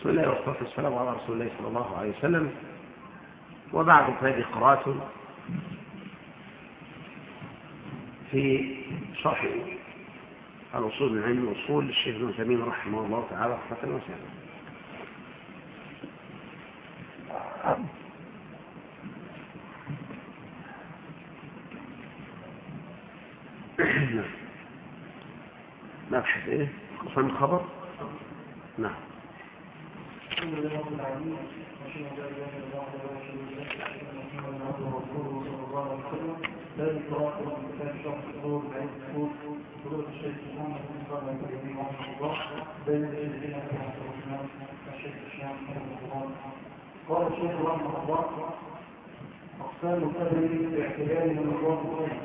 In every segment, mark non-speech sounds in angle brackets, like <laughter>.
بسم الله والصلاة والسلام على رسول الله صلى الله عليه وسلم. وبعد فهذه قراءة في شرح الأصول من علم الأصول للشيخ ابن تيمية رحمه الله تعالى رحمة وسلم مبحث إيه؟ قسم الخبر نعم الحمد لله رب العالمين واشهد ان لا اله الا الله وحده لا شريك له محمدا عبده ورسوله صلى الله عليه وسلم ذلك قراءه من كتاب شرح الصدور بعيد الصدور فضيله الشيخ محمد بن صالح الكريم رحمه الله بين الذين الرحمن الشيخ الشام رحمه الله قال الشيخ رحمه الله اقسام القدر باعتبار من الله خير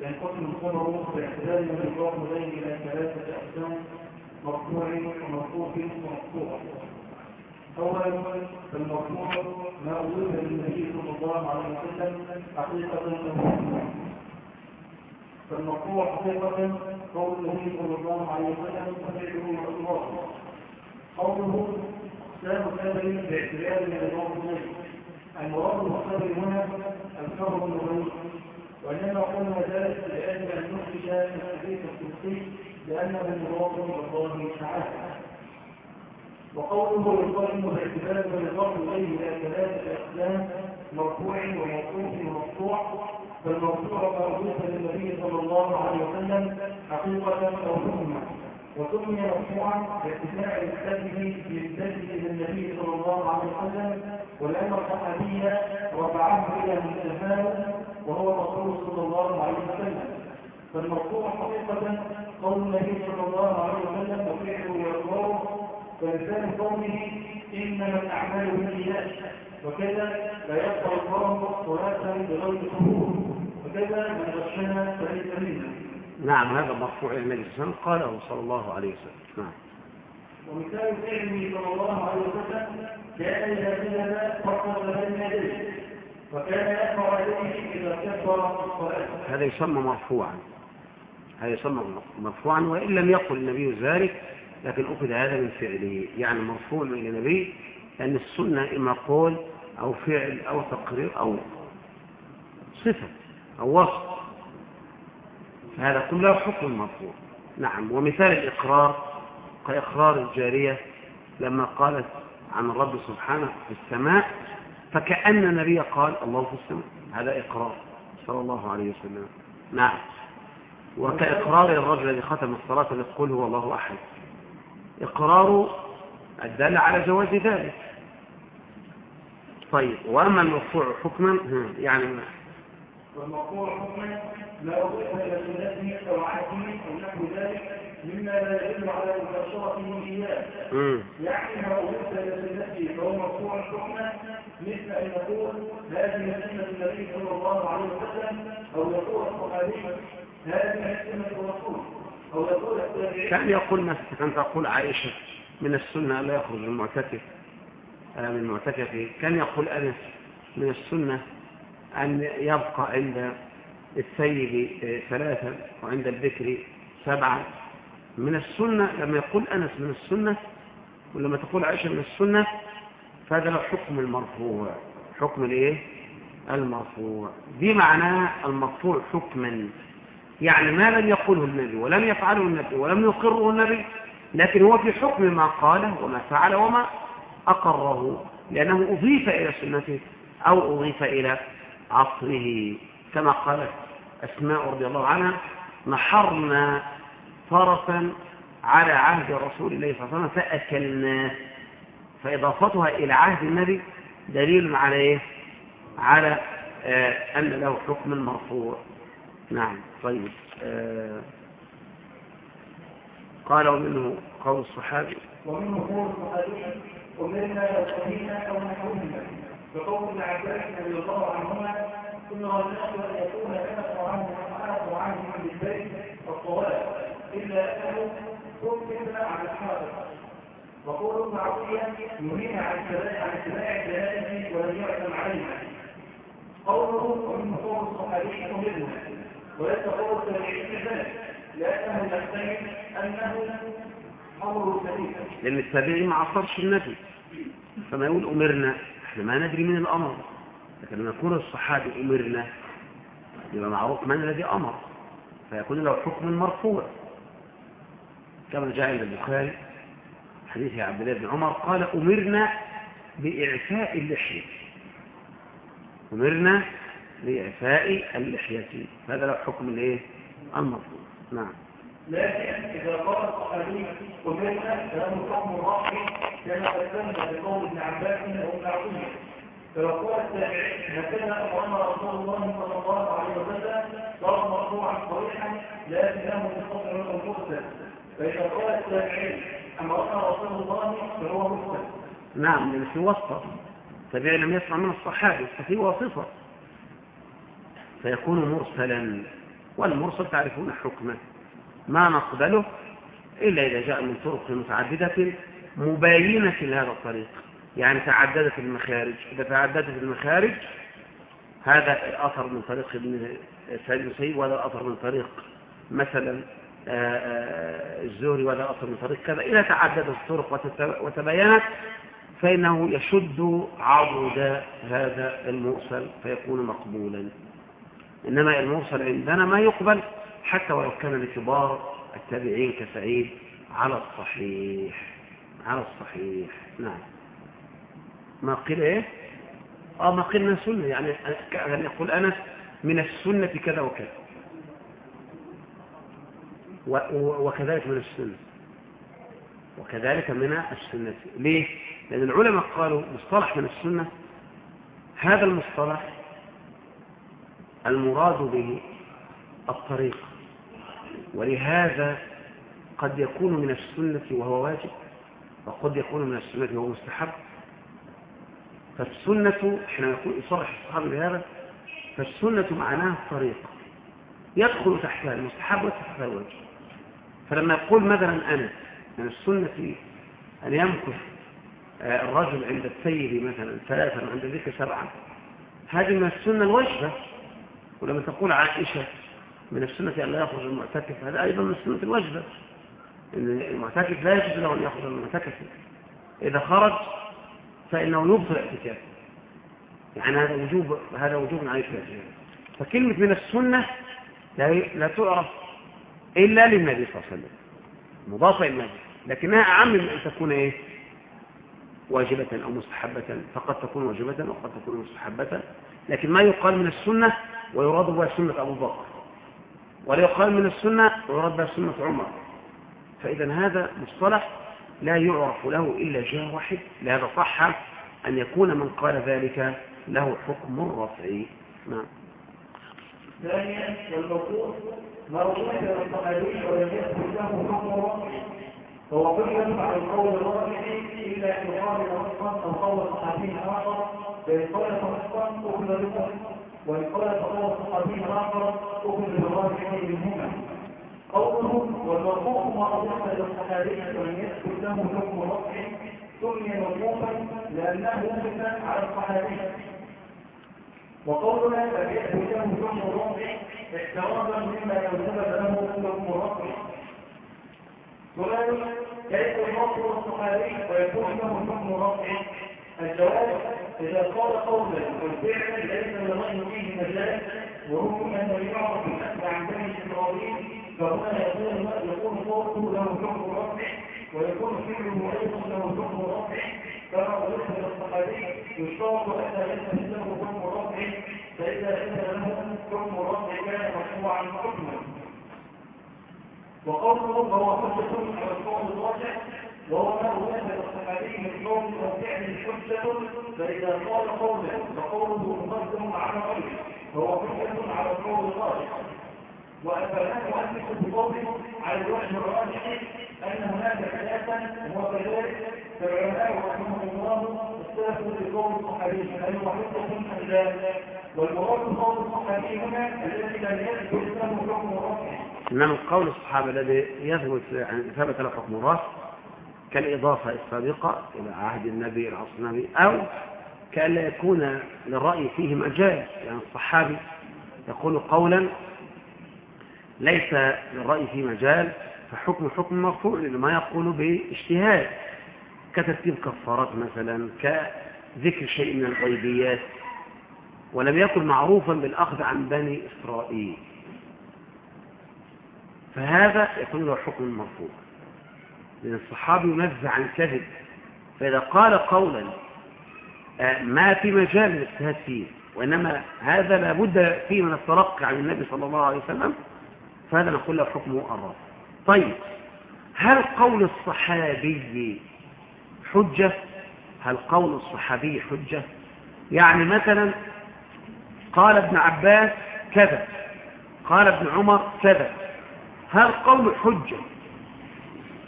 ينقسم الخبر باعتبار من الله خير إلى ثلاثة اقسام مرفوع ومرفوع ومقطوع اولا المرفوع ما اولد للنبي صلى الله عليه وسلم حقيقة ومعنى فالمرفوع حقيقة قول النبي صلى الله عليه وسلم ففعله الله قوله اقسام الخبر باعتبار من خير المراد بالخبر هنا الخبر النبوي وإنما قلنا ذلك لأجل أن نخرج الحديث القدسي لأنه مراد الله تعالى. وقوله القائم باعتبار إليه إلى ثلاثة أقسام مرفوع وموقوف ومقطوع فالمرفوع مرفوع للنبي صلى الله عليه وسلم حقيقة أو حكما وسمي مرفوعا بارتفاع الكتابه بالنسبة للنبي صلى الله عليه وسلم ولأن الصحابي رفعه إلى منتهاه وهو الرسول صلى الله عليه وسلم. فالمرفوع حقيقة قول النبي صلى الله عليه وسلم وفعله وإقراره فلسان قومه إنما الأعمال بالنيات وكذا لا يقبل الله صلاة بغير قبول وكذا من غشنا فليس منا نعم هذا مرفوع إلى النبي صلى الله عليه وسلم قاله صلى الله عليه وسلم؟ نعم. ومثال فعله صلى الله عليه وسلم كان إذا كذب فقط بين يديه وكان يقرأ يديه إذا كبر الصلاة هذا يسمى مرفوعا. هذا يسمى مرفوعا وإن لم يقل النبي ذلك لكن أخذ هذا من فعله. يعني مرفوع من النبي لأن السنة إما قول أو فعل أو تقرير أو صفة أو وصف. فهذا كله حكم مرفوع. نعم. ومثال الإقرار كإقرار الجارية لما قالت عن الرب سبحانه في السماء فكأن النبي قال الله في السماء. هذا إقرار صلى الله عليه وسلم. نعم. وكإقرار الرجل الذي ختم الصلاة يقول هو الله أحد. إقرار الدل على جواز ذلك. طيب وأما المرفوع حكما؟ يعني والمرفوع حكما لا أضيف إلى سنته أو عهده أو نحو ذلك مما لا يدل على مباشرته إياه. يعني ما أضيف إلى سنته فهو مرفوع حكما مثل أن يقول هذه سنة النبي صلى الله عليه وسلم أو يقول الصحابي هذه سنة الرسول. كان يقول مثلا أن تقول عائشة من السنة لا يخرج المعتكف. من المعتكف كان يقول أنس من السنة أن يبقى عند السيد ثلاثة وعند الذكر سبعة. من السنة لما يقول أنس من السنة ولما تقول عائشة من السنة فهذا له حكم المرفوع. حكم الإيه؟ المرفوع. دي معناه المرفوع حكما. يعني ما لم يقوله النبي ولم يفعله النبي ولم يقره النبي لكن هو في حكم ما قاله وما فعل وما أقره لأنه أضيف إلى سنته أو أضيف إلى عصره كما قالت أسماء رضي الله عنها نحرنا فرسا على عهد رسول الله صلى الله عليه وسلم فأكلناه فإضافتها إلى عهد النبي دليل على إيه؟ على آه أن له حكم مرفوع نعم طيب آه قال ومنه قول الصحابي. ومنه قول الصحابي أمرنا وسمينا أو نحوهما بقول ابن عباس رضي الله عنهما أمر الناس أن يكون كما عنه وعاه عنه بالبيت والطواف إلا أنه كتب على الحاضر وقول ابن عطية يهين عن اتباع الجنائز ولم يعلم عليها قوله ومن قول الصحابي أمرنا قول التابعين ذلك لأنه يحتمل أنه أمر سليم. لأن التابعي ما عصرش النبي فما يقول أمرنا إحنا ما ندري من الأمر. لكن لما يكون الصحابي أمرنا يبقى معروف من الذي أمر. فيكون له حكم مرفوع. كما جاء عند البخاري حديث عبد الله بن عمر قال أمرنا بإعفاء اللحية. أمرنا بإعفاء اللحية. هذا له حكم الإيه؟ المرفوع نعم. لكن إذا قال الصحابي أمرنا فله حكم الرفع كما قدمنا بقول ابن عباس أو ابن عبد فلو قال التابعي هكذا أمر رسول الله صلى الله عليه وسلم صار مرفوعا صريحا لكنه مستطر المرسل فإذا قال التابعي أمرنا رسول الله فهو مرسل نعم لأن في واسطة التابعي لم يسمع من الصحابي ففي واسطة. فيكون مرسلا والمرسل تعرفون حكمه. ما نقبله إلا إذا جاء من طرق متعددة مباينة لهذا الطريق. يعني تعددت المخارج. إذا تعددت المخارج هذا أثر من طريق ابن سعيد المسيب وهذا أثر من طريق مثلا آه، آه، الزهري وهذا أثر من طريق كذا. إذا تعددت الطرق وتباينت فإنه يشد عضد هذا المرسل فيكون مقبولا. إنما المرسل عندنا ما يقبل حتى ولو كان لكبار التابعين كسعيد على الصحيح على الصحيح. نعم. ما قيل إيه؟ آه ما قيل من السنة. يعني كان يقول أنس من السنة كذا وكذا. وكذلك من السنة. وكذلك من السنة. ليه؟ لأن العلماء قالوا مصطلح من السنة هذا المصطلح المراد به الطريق ولهذا قد يكون من السنة وهو واجب وقد يكون من السنة وهو مستحب. فالسنة حين يقول يصرح الصحابي بهذا فالسنة معناها الطريق. يدخل تحتها المستحب وتحتها الواجب. فلما يقول مثلا أنا من السنة أن يمكث آه، الرجل عند السيد مثلا ثلاثا وعند ذلك سبعا هذه من السنة الواجبة. ولما تقول عائشة من السنة أن لا يخرج المعتكف هذا أيضا من السنة الواجبة إن المعتكف لا يجوز له أن يخرج المعتكف. إذا خرج فإنه يبطل اعتكافه يعني هذا وجوب هذا وجوب الاعتكاف فكلمة من السنة لا لا تعرف إلا للنبي صلى الله عليه وسلم. مضافة إلى النبي. لكنها أعم من أن تكون إيه؟ واجبة أو مستحبة. فقد تكون واجبة وقد تكون مستحبة. لكن ما يقال من السنة ويراد بها سنة أبو بكر. ولا يقال من السنة ويراد بها سنة عمر. فإذا هذا مصطلح لا يعرف له إلا جهة واحد لهذا صح أن يكون من قال ذلك له حكم الرفع. نعم. ثانيا والموقوف مرفوع إلى الصحابي ولم له حكم الرفع. فهو حجة على القول الرافع إلا يقال نصا أو قول صحابي اخر فإن قال نصا اخذ بكم وإن قال قول صحابي اخر اخذ بالرافع منهما قوله والمرفوع ما اضاف إلى الصحابي ولم يثبت له حكم الرفع سمي موقوفا لأنه ثبت على الصحابي وقولنا فبيأتي له حكم الرفع احترازا مما لو له حكم الرفع. سؤال كيف يوصل الصحابي ويكون له حكم الرفع الجواب إذا قال قولا والفعل ليس لغير فيه مجال وهو أن يعرف عن بني إسرائيل فهنا يكون يكون قوله له حكم الرفع ويكون فعله أيضا له حكم الرفع كما قلت للصحابي يشترط أن ليس له حكم الرفع فإذا كان له حكم الرفع كان مرفوعا حكما. وقوله هو حجة على القول الراجح وهو الصحابي من قول حجة فإذا قال مقدم على فهو على القول الراجح على الراجح أن هناك وكذلك رحمهم الله اختلفوا في قول الصحابي أم والمراد قول الصحابي هنا الذي لم يثبت له حكم القول الصحابة الذي يثبت يعني ثبت له حكم الرفع كالإضافة السابقة إلى عهد النبي إلى عصر النبي أو كأن لا يكون للرأي فيه مجال. يعني الصحابي يقول قولا ليس للرأي فيه مجال فحكم حكم مرفوع لما يقول باجتهاد. كترتيب كفارات مثلا كذكر شيء من الغيبيات ولم يكن معروفا بالأخذ عن بني إسرائيل. فهذا يكون له حكم مرفوع. لأن الصحابي ينزع عن كذب فإذا قال قولا آه، ما في مجال للاجتهاد فيه وإنما هذا لابد فيه من الترقي عن النبي صلى الله عليه وسلم فهذا نقول له حكمه الرفض طيب هل قول الصحابي حجة؟ هل قول الصحابي حجة؟ يعني مثلا قال ابن عباس كذا قال ابن عمر كذا هل قول حجة؟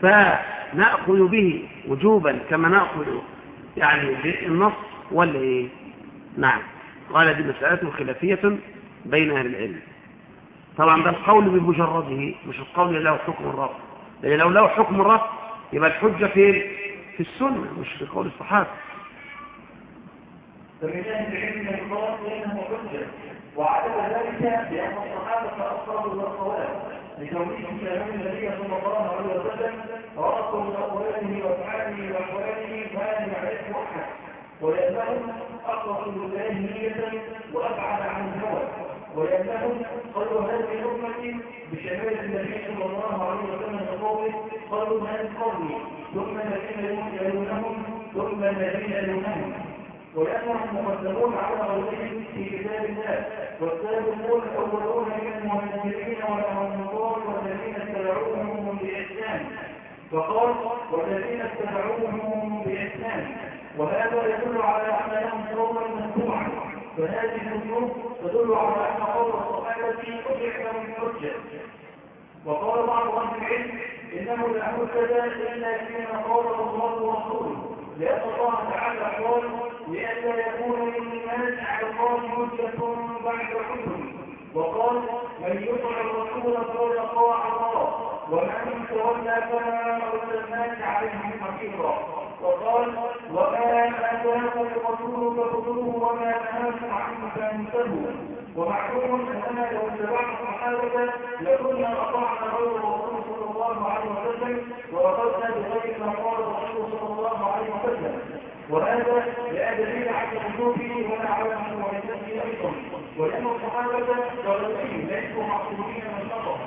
فنأخذ به وجوبا كما نأخذ يعني بالنص ولا إيه؟ نعم. قال دي مسألة خلافية بين أهل العلم. طبعا ده القول بمجرده مش القول له حكم الرفض لأن لو له حكم الرفض يبقى الحجة في في السنة مش في قول الصحابة. فمن أهل العلم قال إنه حجة وعدم ذلك بأن الصحابة أصابوا الصواب لكونهم كلام النبي صلى الله عليه وسلم رأسوا من أقواله وأفعاله وأحواله ما لم يعرفه أحد ولأنهم أخلصوا لله نية وأبعد عن الهوى ولأنهم قالوا هذه الأمة بشمال النبي صلى الله عليه وسلم بقوله قالوا من قومي ثم الذين يلونهم ثم الذين يلونهم ولأنهم مقدمون على غيرهم في كتاب الله. والسابقون الأولون من المهاجرين والأنصار والذين اتبعوهم بإحسان. فقال والذين اتبعوهم بإحسان. وهذا يدل على أن لهم قوما مجموعا فهذه النصوص تدل على أن قول الصحابة أحكم من حجة. وقال بعض أهل العلم إنه لا حجة إلا فيما قاله الله ورسوله. لأن الله تعالى قال لئلا يكون للناس على الله حجة بعد حكم. وقال من يطع الرسول فقد اطاع الله ومن تولى فما ارسلناك عليهم حفيظا وقال وما اتاكم الرسول فخذوه وما نهاكم عنه فانتهوا. ومعلوم اننا لو اتبعنا الصحابه لكنا اطعنا غير الرسول الله عليه وسلم واخذنا بغير ما قال الرسول صلى الله عليه وسلم. وهذا لا دليل على وجوده ولا على مشروعيته أيضا. ولان الصحابه درجين ليسوا معصومين من خطا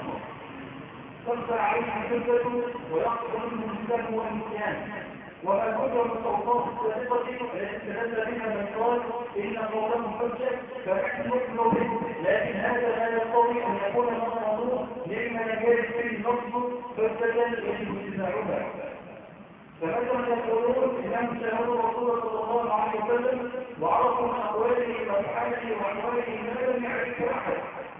تنفع عليهم الحجة ويحصل منهم السلم والنسيان من الأوصاف السابقة التي استدل بها من قال إن قولهم حجة فنحن نؤمن به لكن هذا لا يقتضي أن يكون مصنوع مما يجري فيه النص حجة يجب اتباعها فمثلا يقولون انهم شاهدوا الرسول صلى الله عليه وسلم وعرفوا من أقواله وافعاله واحواله ما لم يعرفه أحد.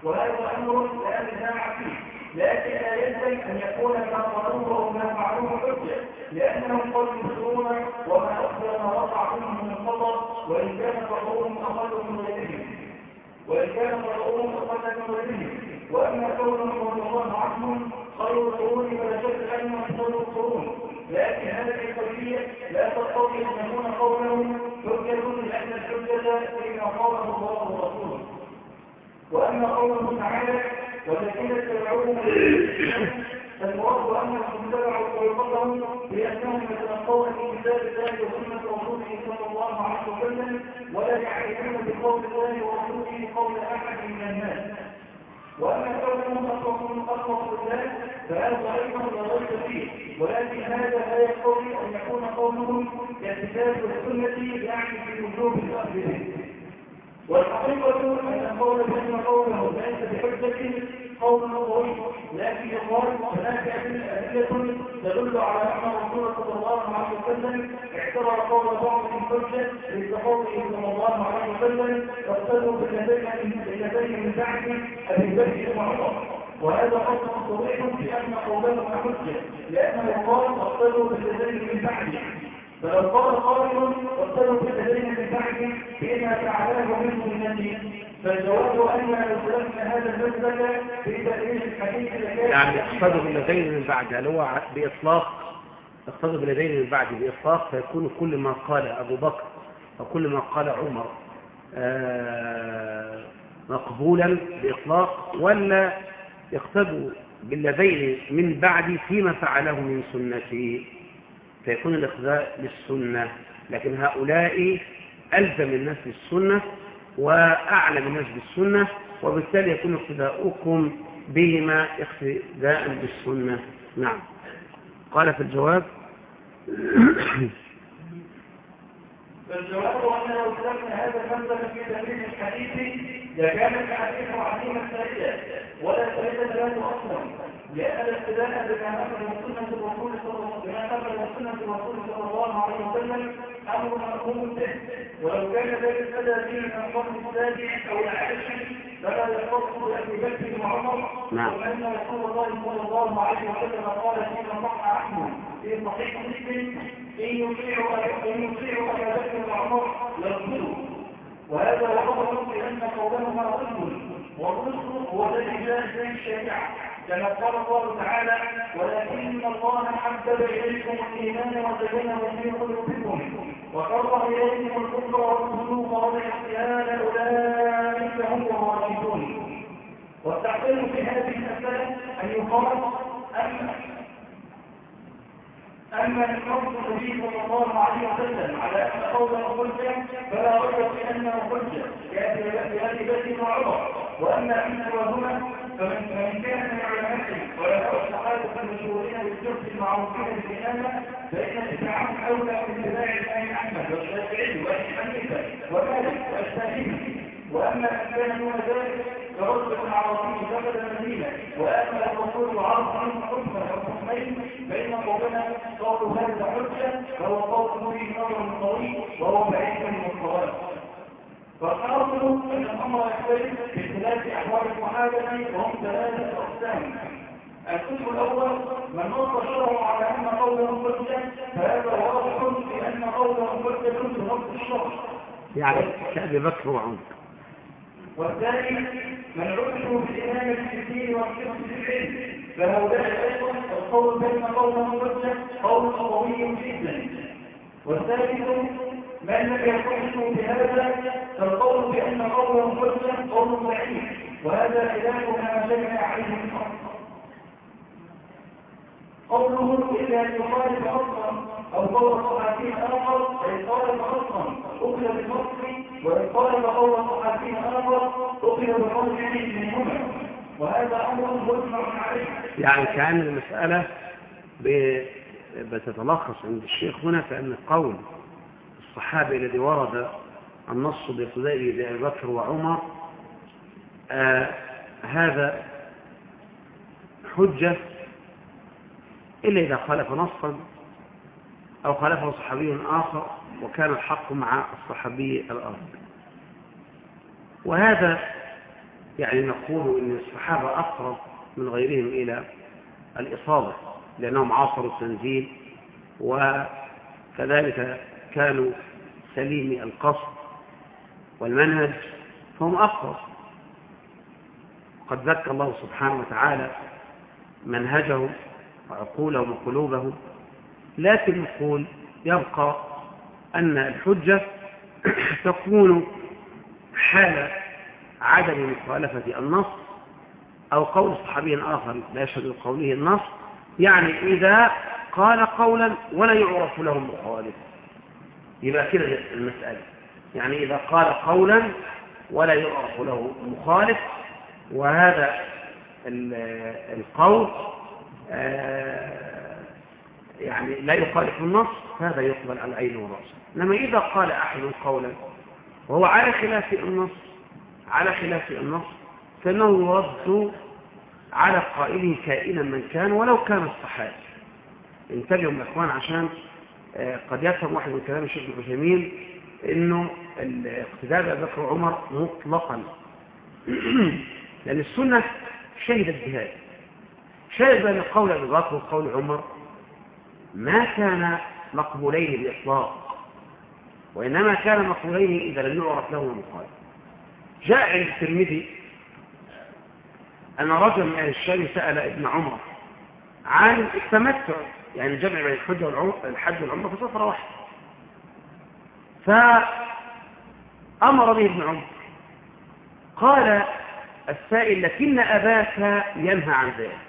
وهذا أمر لا نزاع فيه. لكن لا يلزم أن يكون ما قالوه أو ما فعلوه حجة. لأنهم قد يخطئون وما اخبر ما وقع منهم من الخطا وإن كان خطاهم أقل من غيرهم. وإن كان خطاهم أقل من غيرهم. وأما كونهم عنهم خير القرون فلا شك انهم خير القرون. لكن هذه القضية لا تستطيع أن يكون قولهم حجة لأن الحجة فيما قاله الله ورسوله. وأما قوله تعالى والذين اتبعوهم فالمراد أنهم اتبعوا طريقتهم بأنهم يتلقون في كتاب الله وسنة رسوله صلى الله عليه وسلم ولا يعرفون بقول الله ورسوله قول أحد من الناس. وأما كونهم أخلصوا أخلصوا الله فهذا أيضا لا ريب فيه. ولكن هذا لا يقتضي أن يكون قولهم كالكتاب والسنة يعني في وجوب به والحقيقة أن قول بأن قوله ليس بحجة قول قوي لكن يقال هناك أدلة تدل على أن الرسول صلى الله عليه وسلم اعتبر قول بعضهم حجة لقوله صلى الله عليه وسلم واقتدوا بالذين من بعد أبي بكر وهذا قصد صريح بأن قولهم حجة لأنه قال واقتدوا بالذين من بعد فلو قال قائل واقتدوا بالذين من بعد بما فعلاه منه من الدين. فالجواب أن هذا في الحديث يعني اقتدوا بالذين من بعد هل هو بإطلاق اقتدوا بالذين من بعد بإطلاق فيكون كل ما قال أبو بكر وكل ما قال عمر آه مقبولا بإطلاق ولا يقتدوا بالذين من بعدي فيما فعله من سنتي فيكون الاقتداء بالسنة لكن هؤلاء ألزم الناس بالسنة وأعلم الناس بالسنة وبالتالي يكون اقتداؤكم بهما اقتداء بالسنة. نعم. قال في الجواب فالجواب أن لو سلكنا هذا المنزل في تدريس الحديث لكان الحديث عظيما سائلا ولا سائلة له أصلا لأن الاقتداء بما نقل سنة الرسول صلى الله عليه وسلم أمر مفهوم به ولو كان ذلك ابتدى به من القرن السابع أو العاشر فلا يختص بأبي بكر وعمر نعم. وأن رسول الله صلى الله عليه وسلم قال فيما صح أحمد في صحيح مسلم إن يطيعوا إن يطيعوا أبا بكر وعمر يرسلوا وهذا وقفه بأن قولهما ظلم والرسل هو الذي جاء في الشريعة كما قال الله تعالى ولكن الله حبب إليكم الإيمان وزينه في قلوبكم. وكره إليكم الكفر والذنوب والاحتيال أولئك هم الراشدون. والتحقيق في هذه المسألة أن يقال أن أما الحكم النبي صلى الله عليه وسلم على أن قوله حجة فلا ريب في أنه حجة كأبي بكر وعمر وأما أن وهما فمن كان من علمائهم ولا الصحابة المشهورين بالجهد المعروفين بالإمامة فإن اتباعهم أولى من اتباع الإمام أحمد والشافعي وأبي حنيفة ومالك والشافعي وأما أن كان ذلك فرتبة عربي دخل المدينة وأما الرسول عرض عنه حكما أو حكمين فإن قولنا قول هذا حجة فهو قول فيه نظر قوي وهو بعيد من الصواب فالحاصل أن الأمر يختلف باختلاف أحوال الصحابة وهم ثلاثة أقسام. القسم الأول من نص شرعه على أن قوله حجة فهذا واضح بأن قوله حجة بنص الشرع. يعني كأبي بكر وعمر والثاني من عرفوا بالإمامة في الدين والحفظ في العلم فهؤلاء أيضا القول بين قولهم حجة قول قوي جدا. والثالث من لم يقولوا بهذا فالقول بأن قولهم حجة قول ضعيف وهذا خلاف ما جمع عليه الحق قوله إلا يخالف أصلا أو قول صحابي آخر فإن خالف أصلا أخذ بالنصر وإن خالف قول صحابي آخر أخذ بقول منهما وهذا أمر مجمع عليه. يعني كأن المسألة ب- بتتلخص عند الشيخ هنا في أن قول الصحابي الذي ورد النص باقتدائه بأبي بكر وعمر آه هذا حجة إلا إذا خالف نصا أو خالفه صحابي آخر وكان الحق مع الصحابي الآخر وهذا يعني نقول إن الصحابة أقرب من غيرهم إلى الإصابة لأنهم عاصروا التنزيل وكذلك كانوا سليم القصد والمنهج فهم أقرب. قد ذكر الله سبحانه وتعالى منهجهم وعقولهم وقلوبهم لكن نقول يبقى أن الحجة <clears throat> تكون حال عدم مخالفة النص أو قول صحابي آخر لا يشهد قوله النص يعني إذا قال قولا ولا يعرف له مخالف يبقى كده المسألة. يعني إذا قال قولا ولا يعرف له مخالف وهذا القول يعني لا يخالف النص فهذا يقبل على العين والرأس إنما إذا قال أحد قولا وهو على خلاف النص على خلاف النص فإنه يرد على قائله كائنا من كان ولو كان الصحابي. انتبهوا يا إخوان عشان قد يفهم واحد من كلام الشيخ العثيمين إنه الاقتداء بأبي بكر وعمر مطلقا. <clears throat> لأن السنة شهدت بهذا شهد بان قول أبي بكر وقول عمر ما كان مقبولين باطلاق وإنما كان مقبولين إذا لم يعرف له مخالف جاء عند الترمذي أن رجل من أهل الشام سأل ابن عمر عن التمتع يعني الجمع بين الحج والعمر في سفرة واحدة. فأمر به ابن عمر قال السائل لكن أباك ينهى عن ذلك.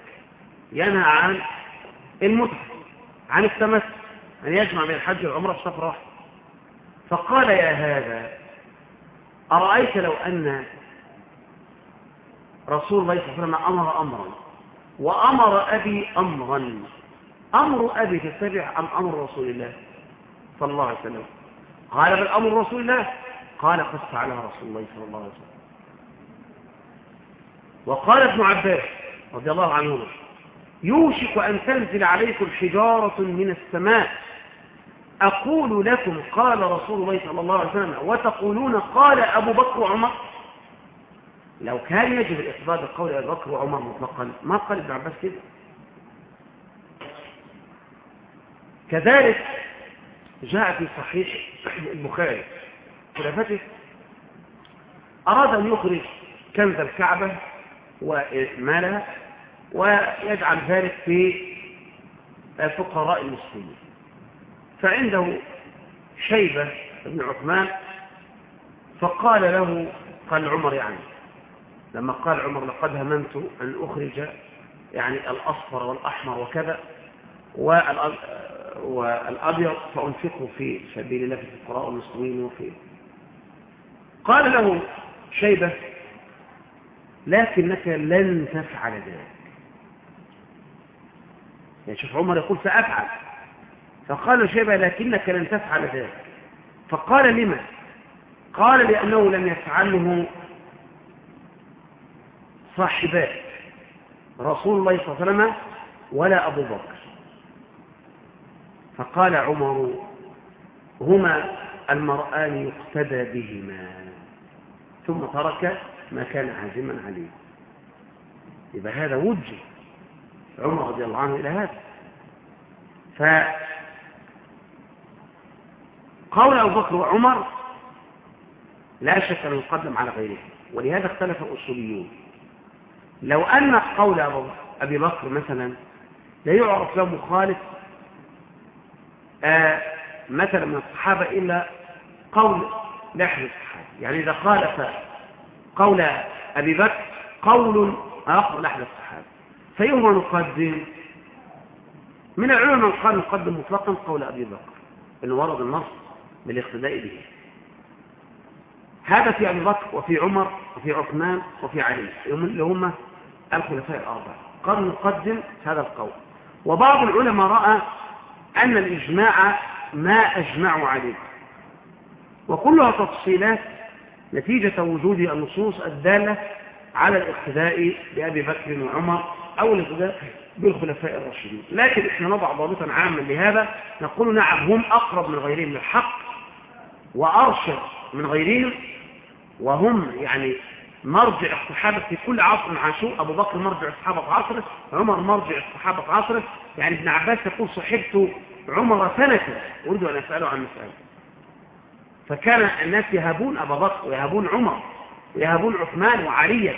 ينهى عن المتعة عن التمتع أن يجمع بين الحج والعمرة في سفرة واحدة فقال يا هذا أرأيت لو أن رسول الله صلى الله عليه وسلم أمر أمرا وأمر أبي أمرا. أمر أبي تتبع أم أمر رسول الله صلى الله عليه وسلم؟ قال بل أمر رسول الله. قال قد فعلها رسول الله صلى الله عليه وسلم. وقال ابن عباس رضي الله عنهما يوشك أن تنزل عليكم حجارة من السماء. أقول لكم قال رسول الله صلى الله عليه وسلم وتقولون قال أبو بكر وعمر؟ لو كان يجب الإقبال بقول أبو بكر وعمر مطلقا ما قال ابن عباس كده. كذلك جاء في صحيح البخاري. خلافته أراد أن يخرج كنز الكعبة ومالها ويجعل ذلك في فقراء المسلمين. فعنده شيبة بن عثمان فقال له قال عمر يعني لما قال عمر لقد هممت أن أخرج يعني الأصفر والأحمر وكذا والأبيض فأنفقه في سبيل الله في الفقراء والمسلمين وفي قال له شيبة لكنك لن تفعل ذلك. يعني شوف عمر يقول سأفعل. فقال شيبة لكنك لن تفعل ذلك. فقال لما؟ قال لأنه لم يفعله صاحبات رسول الله صلى الله عليه وسلم ولا أبو بكر. فقال عمر هما المرآن يقتدى بهما. ثم ترك ما كان عازما عليه. يبقى هذا وجه. عمر رضي الله عنه إلى هذا. فقول أبو بكر وعمر لا شك أنه يقدم على غيره ولهذا اختلف الأصوليون. لو أن قول أبي بكر مثلا لا يعرف له مخالف آه مثلا من الصحابة إلا قول لحن الصحابة. يعني إذا خالف قول أبي بكر قول آخر لحن الصحابة. فيهما نقدم. من العلماء من قال نقدم مطلقا قول أبي بكر إنه ورد النص بالاقتداء به. هذا في أبي بكر وفي عمر وفي عثمان وفي علي اللي هم الخلفاء الأربعة. قال نقدم هذا القول. وبعض العلماء رأى أن الإجماع ما أجمعوا عليه. وكلها تفصيلات نتيجة وجود النصوص الدالة على الاقتداء بأبي بكر وعمر أو الاقتداء بالخلفاء الراشدين. لكن إحنا نضع ضابطا عاما لهذا نقول نعم هم أقرب من غيرهم للحق وأرشد من غيرهم وهم يعني مرجع الصحابة في كل عصر. عاشوا أبو بكر مرجع الصحابة في عصره عمر مرجع الصحابة في عصره. يعني ابن عباس يقول صحبت عمر سنة أريد أن أسأله عن مسألة. فكان الناس يهابون أبا بكر ويهابون عمر ويهابون عثمان وعليا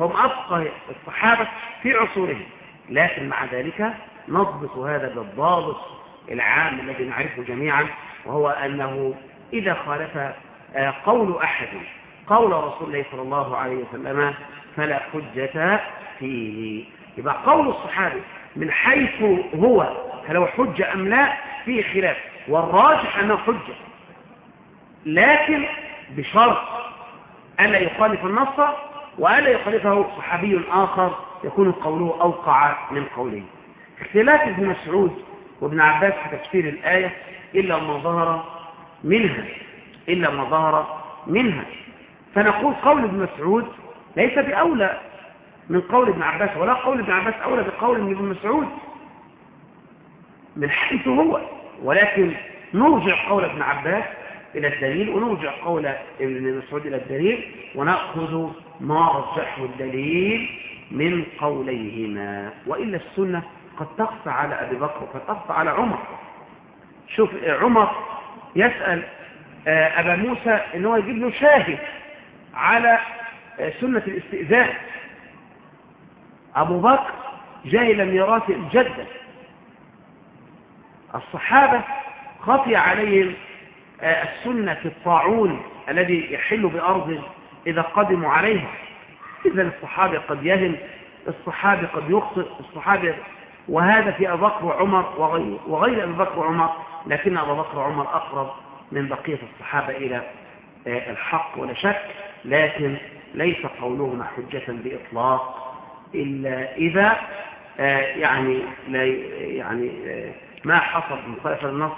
هم أفقه الصحابة في عصورهم. لكن مع ذلك نضبط هذا بالضابط العام الذي نعرفه جميعا وهو أنه إذا خالف آه، قول أحد قول رسول الله صلى الله عليه وسلم فلا حجة فيه. يبقى قول الصحابي من حيث هو هل هو حجة أم لا فيه خلاف. والراجح أنه حجة. لكن بشرط ألا يخالف النص وألا يخالفه صحابي آخر يكون قوله أوقع من قوله. اختلاف ابن مسعود وابن عباس في تفسير الآية إلا ما ظهر منها إلا ما ظهر منها. فنقول قول ابن مسعود ليس بأولى من قول ابن عباس ولا قول ابن عباس أولى بقول ابن مسعود. من حيث هو ولكن نرجع قول ابن عباس إلى الدليل ونرجع قول ابن مسعود إلى الدليل ونأخذ ما رجحه الدليل من قوليهما وإلا السنة قد تخفى على أبي بكر وقد تخفى على عمر. شوف عمر يسأل آه، أبا موسى إنه يجيب له شاهد على آه، سنة الاستئذان. أبو بكر جاهلا ميراث الجدة. الصحابة خفي عليهم آه، السنة في الطاعون الذي يحل بأرض إذا قدموا عليها. إذا الصحابة قد يهم الصحابي قد يخطئ الصحابي وهذا في أبو بكر وعمر وغيره وغير أبو بكر وعمر لكن أبو بكر وعمر أقرب من بقية الصحابة إلى آه، الحق ولا شك. لكن ليس قولهما حجة بإطلاق إلا إذا آه، يعني لا يعني آه، ما حصل مخالفة النص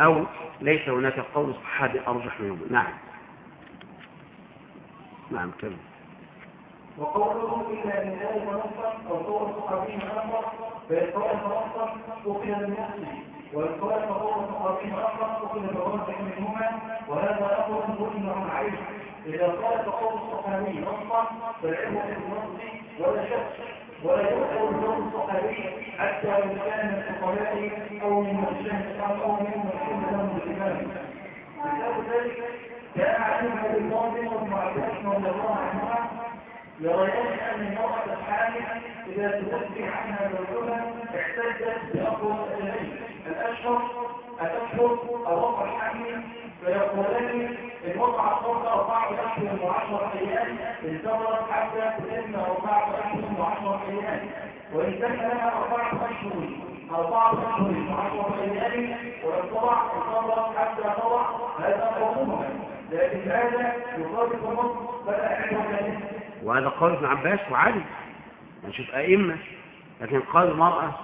أو ليس هناك قول الصحابي أرجح منهم نعم. نعم كمل. وقوله إلا ذلك نصا أو قول الصحابي أمر فإقرار نصا أخذ من نفسه وإقرار قول الصحابي أمر أخذ بواضح منهما وهذا أمر مجمع عليه إذا قال قول الصحابي نصا فالعلم بالنص ولا شك ولا يؤخذ قول الصحابي حتى لو كان من الفقهاء أو من مجتهد أو من مجتهد له الإمام كان علم بالماضي والمعتاد رضي الله عنهما يريان أن المرأة الحامل إذا تنبه عنها زوجها احتجت بأقوى الأجلين الأشهر الأشهر الرفع الحامل فيقولان الوضع فوق أربعة أشهر وعشر أيام انتظرت حتى تتم أربعة أشهر وعشر أيام. وإن أربعة أشهر أربعة أشهر وعشر أيام وانطبع انتظرت حتى تضع هذا قومها. وهذا قول ابن عباس وعلي. نشوف أئمة. لكن قال المرأة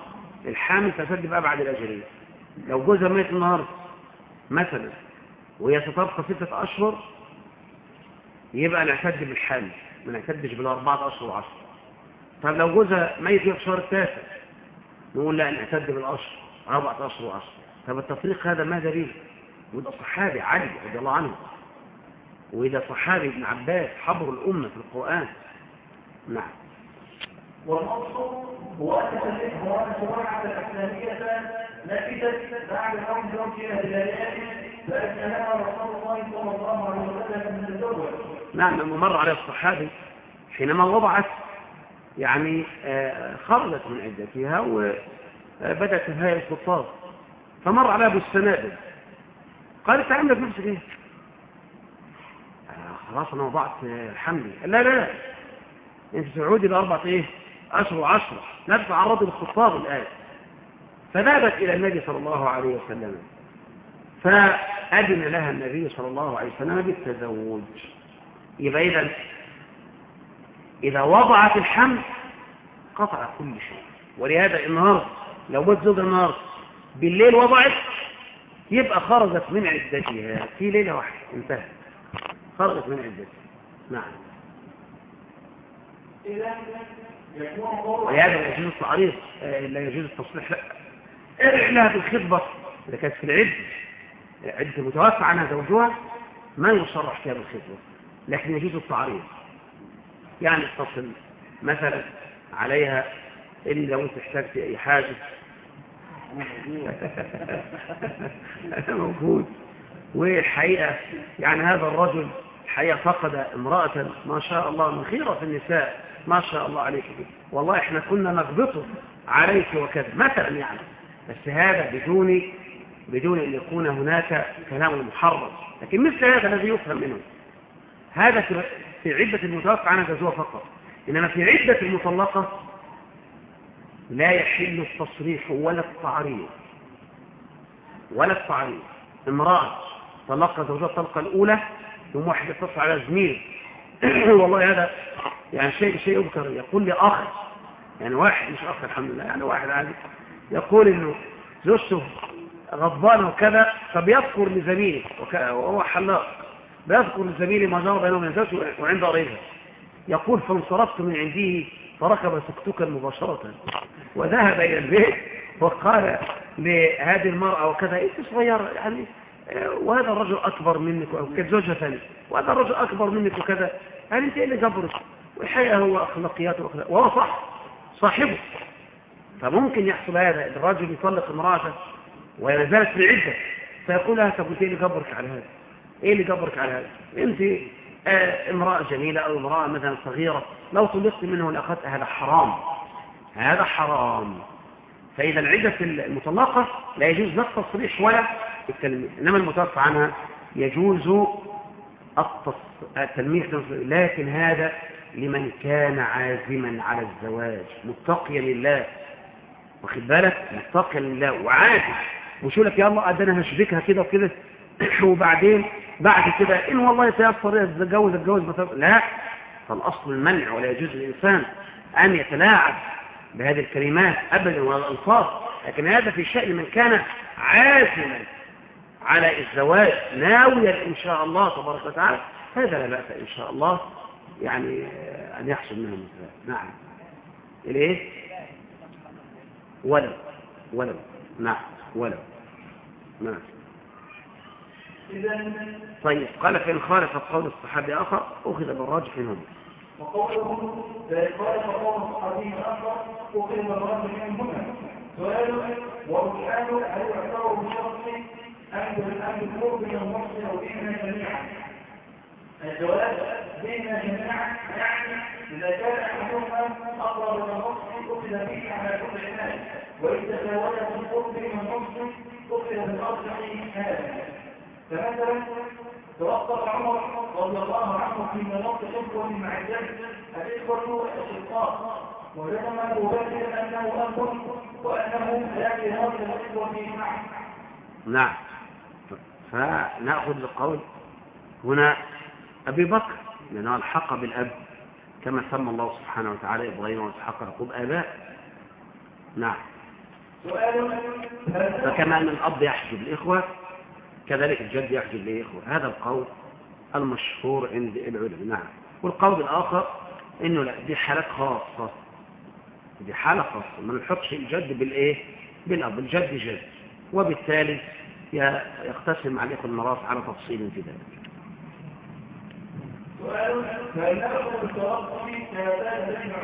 الحامل تسد بأبعد الأجلين لو جوزها ميت النهاردة مثلا وهي ستبقى ستة أشهر يبقى نعتد بالحامل ما نعتدش بالأربعة أشهر وعشر. طب لو جوزها ميت في الشهر التاسع نقول لا نعتد بالأشهر أربعة أشهر وعشر. طب التفريق هذا ما دليل وده صحابي علي رضي الله عنه. وإذا صحابي ابن عباس حبر الأمة في القرآن نعم. والمقصود هو أن هو أن الشريعة الإسلامية نفذت بعد رسول الله صلى الله عليه وسلم من نعم لما مر على الصحابي حينما وضعت يعني آه، خرجت من عدتها وبدأت تهاية الخطاب فمر على أبو السنابل. قالت تعمل في نفسك إيه؟ آه، خلاص أنا وضعت حملي. لا لا إنت تعودي بأربعة إيه؟ أشهر وعشرة. لا تتعرضي للخطاب الآن. فذهبت إلى النبي صلى الله عليه وسلم. فأذن لها النبي صلى الله عليه وسلم بالتزوج. يبقى إذا إذا وضعت الحمل قطع كل شيء. ولهذا النهار لو بات زوج النهار بالليل وضعت يبقى خرجت من عدتها في ليلة واحدة. انتهت خرجت من عدتها نعم. ولهذا لا يجوز التعريض آه، لا يجوز التصريح لا. لها بالخطبة إذا كانت في العد العد المتوفى عنها زوجها ما يصرح فيها بالخطبة لكن يجوز التعريض. يعني اتصل مثلا عليها إن لو انت احتجت أي حاجة. <laughs> موجود. والحقيقة يعني هذا الرجل الحقيقة فقد امرأة ما شاء الله من خيرة النساء. ما شاء الله عليك. والله إحنا كنا نغبطه عليك وكذا مثلا يعني. بس هذا بدون بدون أن يكون هناك كلام محرم. لكن مثل هذا الذي يفهم منه. هذا في في عدة المتوقع عنها جزوة فقط. إنما في عدة المطلقة لا يحل التصريح ولا التعريض. ولا التعريض. امرأة طلقت زوجها الطلقة الأولى يوم واحد يتصل على زميل. <clears throat> والله هذا يعني شيء شيء يذكر يقول لي أخ يعني واحد مش أخ الحمد لله يعني واحد عادي. يقول إنه زوجته غضبانة وكذا فبيذكر لزميله وهو حلاق. بيذكر لزميله ما جرى بينه وبين زوجته وعند قريبها يقول فانصرفت من عنده فركب سكتك مباشرة وذهب إلى البيت وقال لهذه المرأة وكذا. أنت صغيرة يعني وهذا الرجل أكبر منك وكانت زوجها ثانية. وهذا الرجل أكبر منك وكذا. يعني أنت إيه اللي جبرك والحقيقة هو أخلاقيات وأخلاق. وهو صح صاحبه. فممكن يحصل هذا. الرجل يطلق امرأته ولا زالت في العدة. فيقول لها طب إيه اللي جبرك على هذا؟ إيه اللي جبرك على هذا. أنت آه امرأة جميلة أو امرأة مثلا صغيرة. لو طلقت منه لاخذت هذا حرام. هذا حرام. فإذا العدة المطلقة لا يجوز لا التصريح ولا التلميح إنما المتوفى عنها يجوز التلميح لكن هذا لمن كان عازما على الزواج متقيا لله. واخد بالك؟ متقيا لله وعازم مش يقول لك يلا ده أنا هشبكها كده وكده. <coughs> وبعدين بعد كده إن والله تيسر اتجوز اتجوز لا. فالأصل المنع ولا يجوز للإنسان أن يتلاعب بهذه الكلمات ابدا ولا الألفاظ. لكن هذا في شأن من كان عازما على الزواج ناويا إن شاء الله تبارك وتعالى هذا لا بأس إن شاء الله يعني أن يحصل منه الزواج نعم. الايه ولو ولو. نعم ولو. نعم. طيب قال فإن خالف قول الصحابي آخر أخذ بالراجح منهم وقوله فإن خالف قول الصحابي آخر أخذ بالراجح منهم سؤال ورجحان هل يعتبر بشرط أن الأمر القرب من المحسن أو بيننا جميعا الجواب بيننا جميعا يعني إذا كان أحدهما أقرب من المحسن أخذ به على كل حال. وإذا تزاوجت القرب من المحسن أخذ بالأرجح هذا فمثلا توقف عمر رضي الله عنه في مناطق إخوة مع الجد الإخوة الأشقاء وعلم أبو أنه أخ وأنه لا جهاد الإخوة معه نعم. فنأخذ القول هنا أبي بكر لأنه الحق بالأب كما سمى الله سبحانه وتعالى إبراهيم وإسحاق يعقوب آباء نعم. فكما أن الأب يحجب الإخوة كذلك الجد يحجب الإخوة. هذا القول المشهور عند العلماء. نعم. والقول الآخر إنه لا دي حالات خاصة. دي حالة خاصة. ما نحطش الجد بالإيه؟ بالأب. الجد جد. وبالتالي يقتسم الإخوة المراس على تفصيل في ذلك.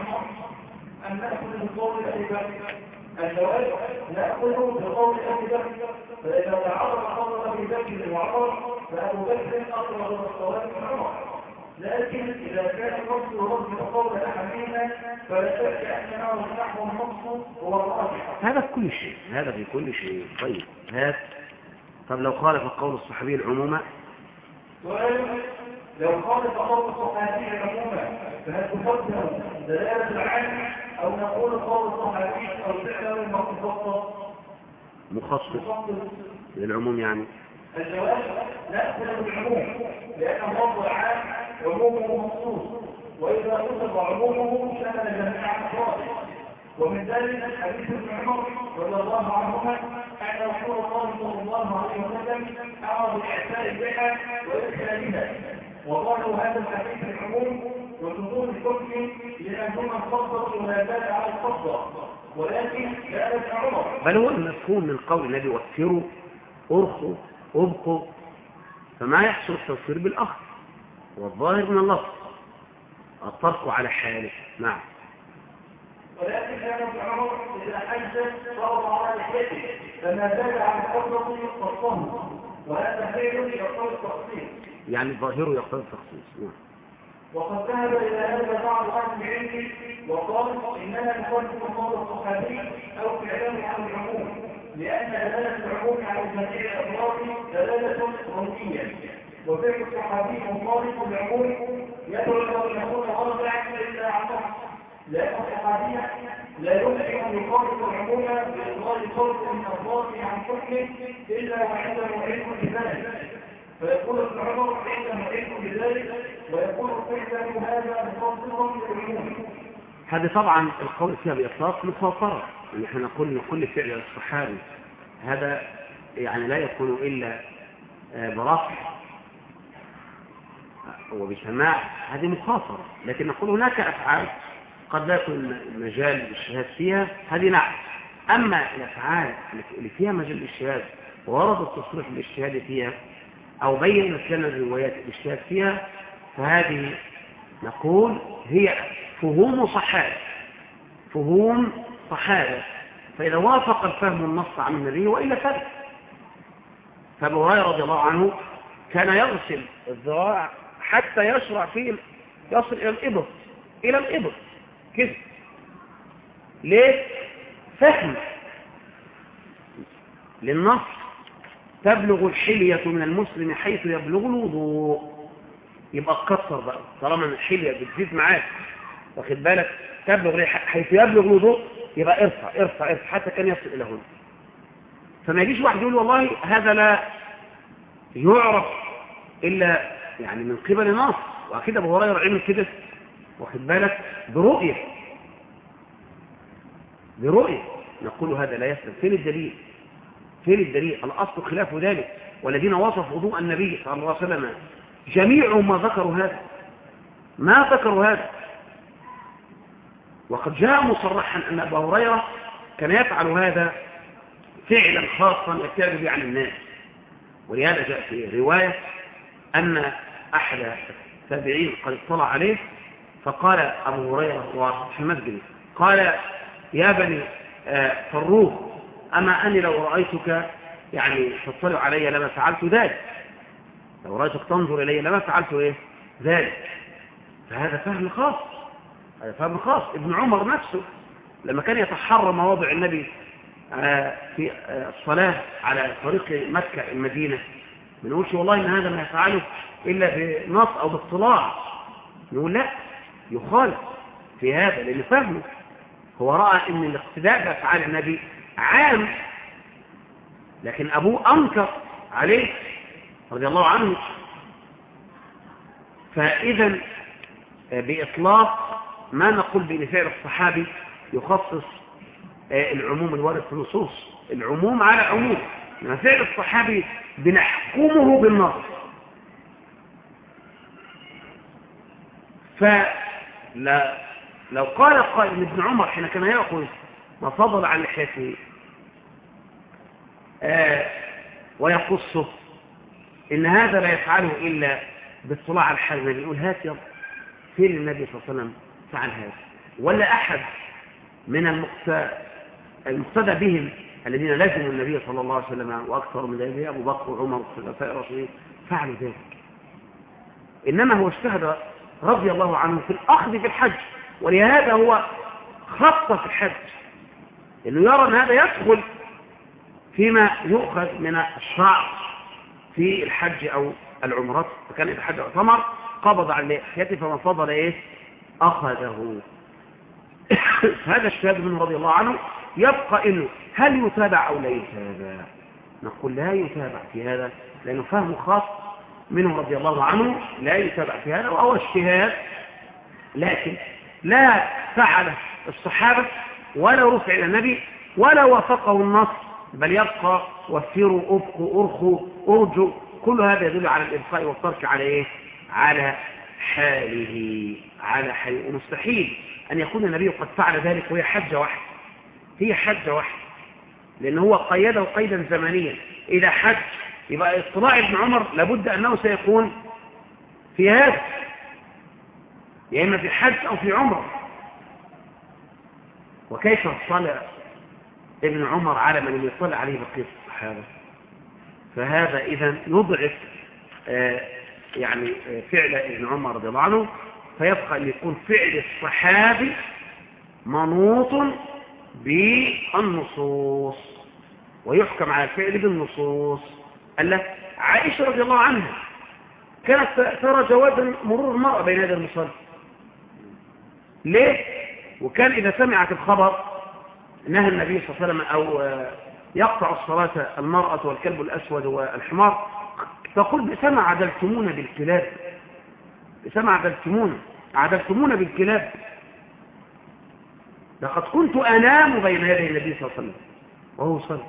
عمر نأخذ بالقول أبي بكر الجواب نأخذ بقول أبي بكر فإذا تعرض قول أبي بكر وعمر فأبو بكر أقرب الصواب من عمر لكن إذا كان النص يرد قول أحدهما فلا شك أنه نحو النص هو الراجح هذا في كل شيء هذا في كل شيء. طيب هات طب لو خالف قول الصحابي العموم سؤال لو خالف قول الصحابي عموما فهل تقدم دلالة العام أو نقول قول الصحابي أو فعل المخصص مخصص للعموم يعني؟ الجواب نأخذ بالعموم لأن اللفظ العام عمومه مخصوص وإذا أطلق عمومه شمل جميع أفراده ومن ذلك حديث ابن عمر رضي الله عنهما أن رسول الله صلى الله عليه وسلم أمر بإعفاء اللحى وإرسالها وقالوا هذا الحديث العموم وجذور الحكم لأنهما خصصوا ما زال على الخصة ولكن ابن عمر. بل هو المفهوم من قول النبي وفروا ارخوا ابقوا. فما يحصل التوفير بالأخذ. والظاهر من اللفظ الطرق على حاله. نعم. ولكن كان عمر إذا حج فرض على لحيته فما زاد عن الخصة خصه وهذا خير يقتضي التخصيص يعني ظاهره يقتضي التخصيص نعم. وقد ذهب إلى هذا بعض أهل العلم وقال إننا نخالف قول الصحابي أو فعله عن العموم لأن دلالة العموم على جميع الأمراض دلالة ظنية وفعل الصحابي مخالف العموم يدعو أن يكون غرضا إلا عن نص لأن الصحابي لا يمكن أن يخالف العموم بإصغار صوت من عن إلا بذلك فيقول بذلك ويقول هذا للعموم. طبعا القول فيها بإطلاق مخاطرة يعني إحنا نقول إن كل فعل الصحابي هذا يعني لا يكون إلا آه، برفع وبسماع هذه مخاطرة. لكن نقول هناك أفعال قد لا يكون مجال للشهاد فيها هذه نعم. أما الأفعال اللي فيها مجال للشهاد ورد التصريح للشهادة فيها أو بين لنا الروايات الاجتهاد فيها فهذه نقول هي فهوم صحابة فهوم صحابة فإذا وافق الفهم النص عن النبي وإلا فرق فأبو هريرة رضي الله عنه كان يغسل الذراع حتى يشرع فيه يصل إلى الإبط إلى الإبط. كده. ليه؟ فهم. للنص. تبلغ الحلية من المسلم حيث يبلغ الوضوء. يبقى تكسر بقى طالما الحلية بتزيد معاك. واخد بالك؟ تبلغ حيث يبلغ الوضوء يبقى ارفع ارفع ارفع حتى كان يصل إلى هنا. فما يجيش واحد يقول والله هذا لا يعرف إلا يعني من قبل نص وأكيد أبو هريرة عمل كده واخد بالك؟ برؤية. برؤية. نقول هذا لا يسلم. فين الدليل؟ فين الدليل؟ الأصل خلاف ذلك. والذين وصفوا وضوء النبي صلى الله عليه وسلم جميعهم ما ذكروا هذا. ما ذكروا هذا. وقد جاء مصرحا أن أبا هريرة كان يفعل هذا فعلا خاصا يبتعد عن الناس. ولهذا جاء في رواية أن أحد التابعين قد اطلع عليه فقال أبو هريرة في المسجد قال يا بني فروخ أما أني لو رأيتك يعني تطلع علي لما فعلت ذلك. لو رأيتك تنظر إلي لما فعلت إيه؟ ذلك. فهذا فهم خاص. هذا فهم خاص. ابن عمر نفسه لما كان يتحرى مواضع النبي في الصلاة على طريق مكة المدينة ما نقولش والله إن هذا ما يفعله إلا بنص أو باطلاع. نقول لا. يخالف في هذا لأن فهمه. هو رأى أن الاقتداء بأفعال النبي عام لكن أبوه أنكر عليه رضي الله عنه. فإذا بإطلاق ما نقول بأن فعل الصحابي يخصص العموم الوارد في النصوص. العموم على عموم. لما فعل الصحابي بنحكمه بالنص. فلا لو قال قائل ابن عمر حين كان يأخذ ما فضل عن لحيته آه ويقصه إن هذا لا يفعله إلا باطلاع على الحال النبي يقول هات يا فين النبي صلى الله عليه وسلم فعل هذا. ولا أحد من المقتدى بهم الذين لزموا النبي صلى الله عليه وسلم وأكثر من ذلك أبو بكر وعمر والخلفاء الراشدين فعلوا ذلك. إنما هو اجتهد رضي الله عنه في الأخذ في الحج. ولهذا هو خط في الحج. إنه يرى أن هذا يدخل فيما يؤخذ من الشعر في الحج أو العمرات فكان إذا حج اعتمر قبض عن لحيته فمن فضل إيه؟ أخذه. <coughs> هذا الشهاد منه رضي الله عنه. يبقى إنه هل يتابع أو لا يتابع؟ نقول لا يتابع في هذا لأنه فهم خاص منه رضي الله عنه لا يتابع في هذا وهو اجتهاد لكن لا فعل الصحابة ولا رفع إلى النبي ولا وافقه النص بل يبقى وفروا أبقوا أرخوا أرجوا كل هذا يدل على الإبقاء والترك على إيه؟ على حاله على حاله ومستحيل أن يكون النبي قد فعل ذلك وهي حجة واحدة هي حجة واحدة لأن هو قيده قيدا زمنيا إذا حج يبقى اطلاع ابن عمر لابد أنه سيكون في هذا يا إما في حج أو في عمر. وكيف اطلع ابن عمر على من لم يطلع عليه بقية الصحابة فهذا إذا يضعف آه يعني آه فعل ابن عمر رضي الله عنه فيبقى أن يكون فعل الصحابي منوط بالنصوص ويحكم على الفعل بالنصوص. قال لك عائشة رضي الله عنها كانت ترى جواز مرور المرأة بين يدي المصلي. ليه؟ وكان إذا سمعت الخبر نهى النبي صلى الله عليه وسلم أو يقطع الصلاة المرأة والكلب الأسود والحمار تقول بسما عدلتمونا بالكلاب. بسما عدلتمونا عدلتمونا بالكلاب. لقد كنت أنام بين يدي النبي صلى الله عليه وسلم وهو صلى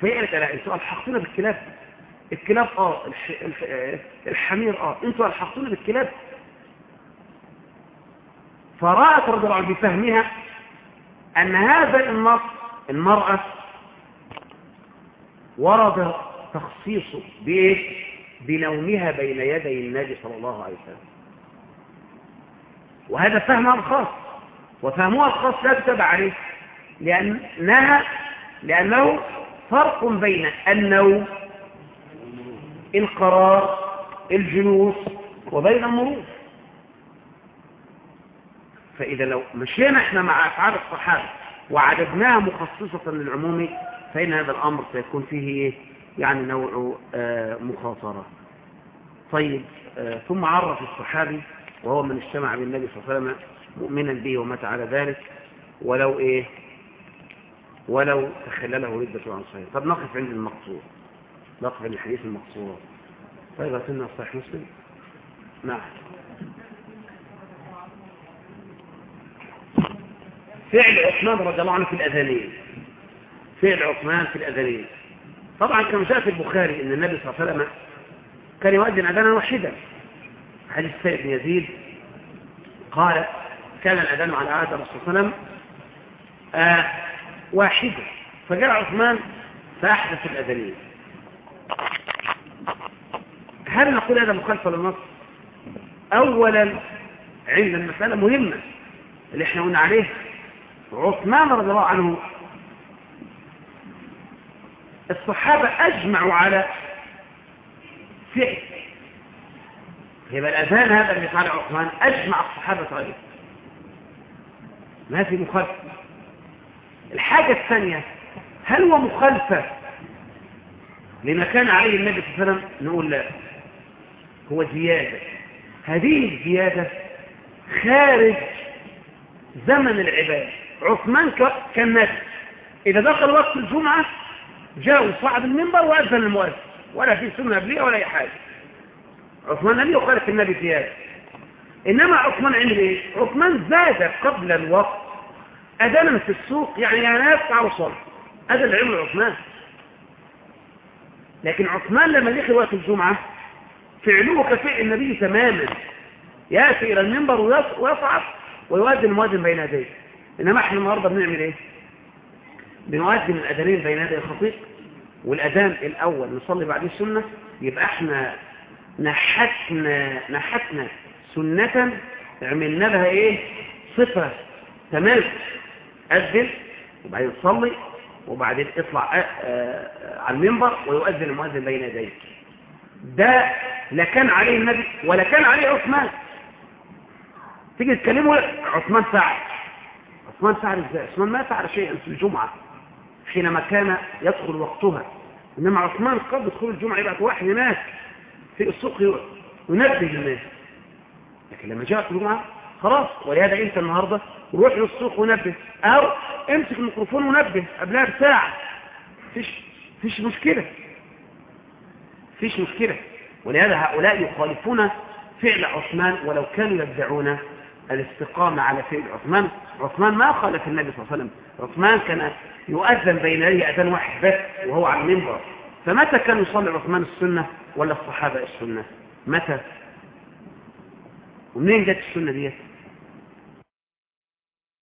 فهي قالت لا أنتوا ألحقتونا بالكلاب. الكلاب آه الحمير آه أنتوا ألحقتونا بالكلاب. فرأت رضي الله عنه بفهمها أن هذا النص المرأة ورد تخصيصه بإيه؟ بنومها بين يدي النبي صلى الله عليه وسلم. وهذا فهمها ألخاص. وفهمها ألخاص لا تتبع عليه لأنها لأنه فرق بين النوم القرار الجلوس وبين المرور فإذا لو مشينا إحنا مع أفعال الصحابة وعددناها مخصصة للعموم فإن هذا الأمر سيكون فيه يعني نوع آه مخاطرة. طيب آه ثم عرف الصحابي وهو من اجتمع بالنبي صلى الله عليه وسلم مؤمنا به ومات على ذلك ولو إيه؟ ولو تخلله ردة عن صحيح. طب نقف عند المقصود نقف عند الحديث المقصود طيب أتنا صحيح مسلم نعم. فعل عثمان رضي الله عنه في الأذانين. فعل عثمان في الأذانين. طبعا كما جاء في البخاري أن النبي صلى الله عليه وسلم كان يؤذن أذانا واحدا حديث سيد بن يزيد قال كان الأذان على عهد الرسول صلى الله عليه وسلم واحدا فجاء عثمان فأحدث الأذانين. هل نقول هذا مخالفة للنص؟ أولا عند المسألة مهمة اللي إحنا قلنا عليه. عثمان رضي الله عنه الصحابة أجمعوا على فعل. يبقى الأذان هذا اللي قال عثمان أجمع الصحابة عليه. ما في مخالفة. الحاجة الثانية هل هو مخالفة لما كان عليه النبي صلى الله عليه وسلم؟ نقول لا هو زيادة. هذه الزيادة خارج زمن العباد. عثمان كان نبي إذا دخل وقت الجمعة جاء وصعد المنبر وأذن المؤذن ولا في سنة قبلية ولا أي حاجة. عثمان لم يخالف النبي هذا إنما عثمان عمل إيه؟ عثمان زاد قبل الوقت أذانا في السوق يعني ناس تعالوا صلوا هذا اللي عمله عثمان لكن عثمان لما دخل وقت الجمعة فعله كفعل النبي تماما. يأتي إلى المنبر ويصعد ويؤذن المؤذن بين يديه. إنما إحنا النهارده بنعمل إيه؟ بنؤذن الأذانين بين يدي الخطيب والأذان الأول. نصلي بعديه السنة. يبقى إحنا نحتنا نحتنا سنة عملنا لها إيه؟ صفة تمام. أذن وبعدين تصلي وبعدين اطلع على المنبر ويؤذن المؤذن بين يديه ده لا كان عليه النبي ولا كان عليه عثمان. تيجي تكلمه عثمان فعل عثمان فعل إزاي؟ عثمان ما فعل شيئا في الجمعة حينما كان يدخل وقتها. إنما عثمان قبل دخول الجمعة يبعث واحد هناك في السوق ينبه الناس لكن لما جاءت الجمعة خلاص ولهذا انت النهاردة روح للسوق ونبه. أو امسك الميكروفون ونبه قبلها بساعة. فيش فيش مشكلة. فيش مشكلة. ولهذا هؤلاء يخالفون فعل عثمان ولو كانوا يدعون الاستقامة على فعل عثمان. عثمان ما خالف النبي صلى الله عليه وسلم. عثمان كان يؤذن بين يديه أذان واحد بس وهو على المنبر. فمتى كان يصلي عثمان السنة ولا الصحابة السنة؟ متى؟ ومنين جت السنة ديت؟